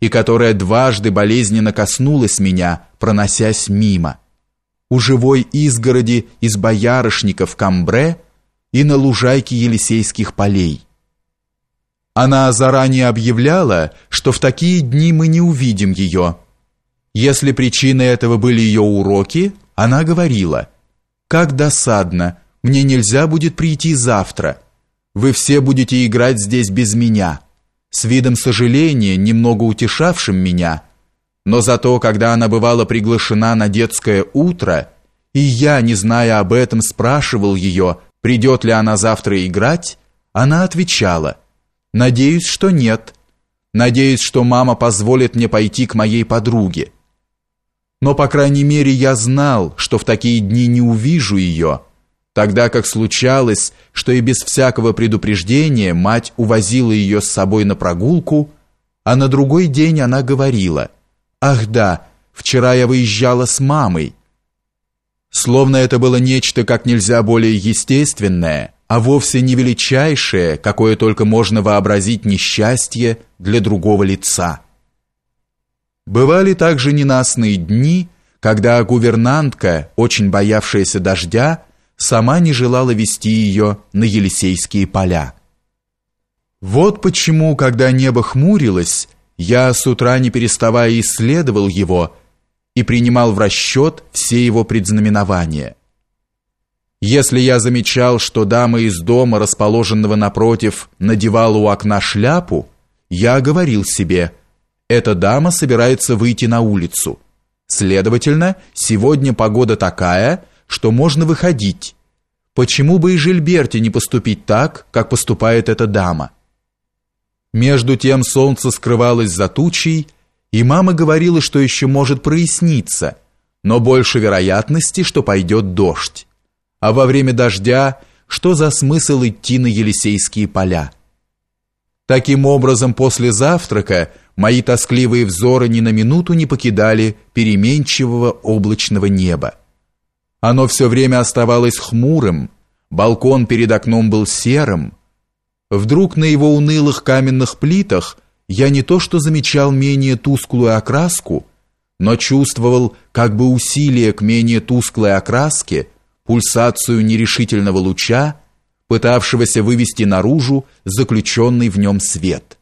и которая дважды болезненно коснулась меня, проносясь мимо. У живой изгороди из боярышников Камбре и на лужайке Елисейских полей. Она заранее объявляла, что в такие дни мы не увидим ее. Если причиной этого были ее уроки, она говорила, «Как досадно, мне нельзя будет прийти завтра. Вы все будете играть здесь без меня» с видом сожаления, немного утешавшим меня, но зато, когда она бывала приглашена на детское утро, и я, не зная об этом, спрашивал ее, придет ли она завтра играть, она отвечала, «Надеюсь, что нет. Надеюсь, что мама позволит мне пойти к моей подруге». Но, по крайней мере, я знал, что в такие дни не увижу ее, тогда как случалось, что и без всякого предупреждения мать увозила ее с собой на прогулку, а на другой день она говорила «Ах да, вчера я выезжала с мамой». Словно это было нечто как нельзя более естественное, а вовсе не величайшее, какое только можно вообразить несчастье для другого лица. Бывали также ненастные дни, когда гувернантка, очень боявшаяся дождя, сама не желала вести ее на Елисейские поля. Вот почему, когда небо хмурилось, я с утра не переставая исследовал его и принимал в расчет все его предзнаменования. Если я замечал, что дама из дома, расположенного напротив, надевала у окна шляпу, я говорил себе, эта дама собирается выйти на улицу. Следовательно, сегодня погода такая, что можно выходить. Почему бы и Жильберте не поступить так, как поступает эта дама? Между тем солнце скрывалось за тучей, и мама говорила, что еще может проясниться, но больше вероятности, что пойдет дождь. А во время дождя, что за смысл идти на Елисейские поля? Таким образом, после завтрака мои тоскливые взоры ни на минуту не покидали переменчивого облачного неба. Оно все время оставалось хмурым, балкон перед окном был серым. Вдруг на его унылых каменных плитах я не то что замечал менее тусклую окраску, но чувствовал как бы усилие к менее тусклой окраске, пульсацию нерешительного луча, пытавшегося вывести наружу заключенный в нем свет.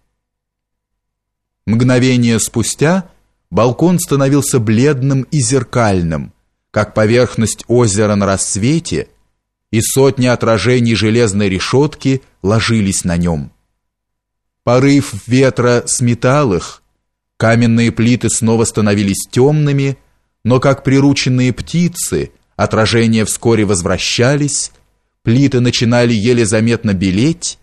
Мгновение спустя балкон становился бледным и зеркальным, как поверхность озера на рассвете, и сотни отражений железной решетки ложились на нем. Порыв ветра сметал их, каменные плиты снова становились темными, но как прирученные птицы, отражения вскоре возвращались, плиты начинали еле заметно белеть,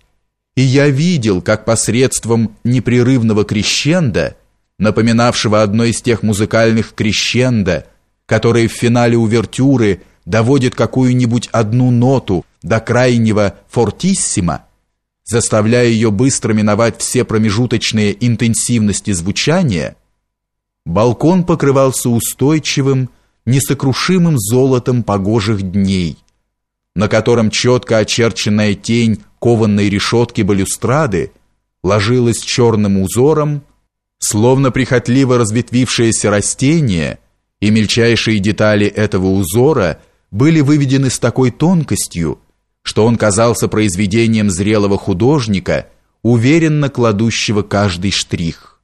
и я видел, как посредством непрерывного крещенда, напоминавшего одно из тех музыкальных крещендо, который в финале увертюры доводит какую-нибудь одну ноту до крайнего фортиссимо, заставляя ее быстро миновать все промежуточные интенсивности звучания, балкон покрывался устойчивым, несокрушимым золотом погожих дней, на котором четко очерченная тень кованной решетки балюстрады ложилась черным узором, словно прихотливо разветвившееся растение – и мельчайшие детали этого узора были выведены с такой тонкостью, что он казался произведением зрелого художника, уверенно кладущего каждый штрих.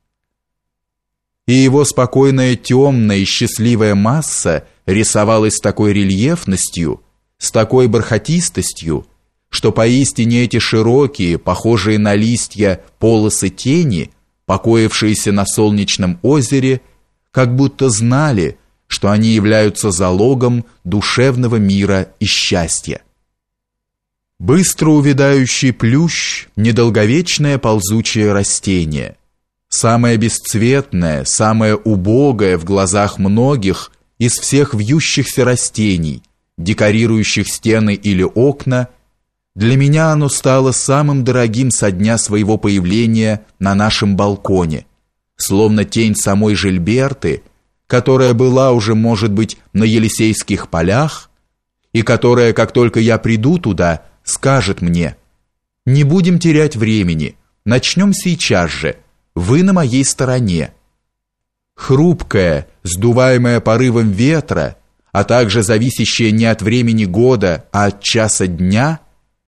И его спокойная темная и счастливая масса рисовалась с такой рельефностью, с такой бархатистостью, что поистине эти широкие, похожие на листья полосы тени, покоившиеся на солнечном озере, как будто знали, что они являются залогом душевного мира и счастья. Быстро увядающий плющ – недолговечное ползучее растение. Самое бесцветное, самое убогое в глазах многих из всех вьющихся растений, декорирующих стены или окна, для меня оно стало самым дорогим со дня своего появления на нашем балконе, словно тень самой Жильберты – которая была уже, может быть, на Елисейских полях, и которая, как только я приду туда, скажет мне, «Не будем терять времени, начнем сейчас же, вы на моей стороне». хрупкая, сдуваемая порывом ветра, а также зависящая не от времени года, а от часа дня –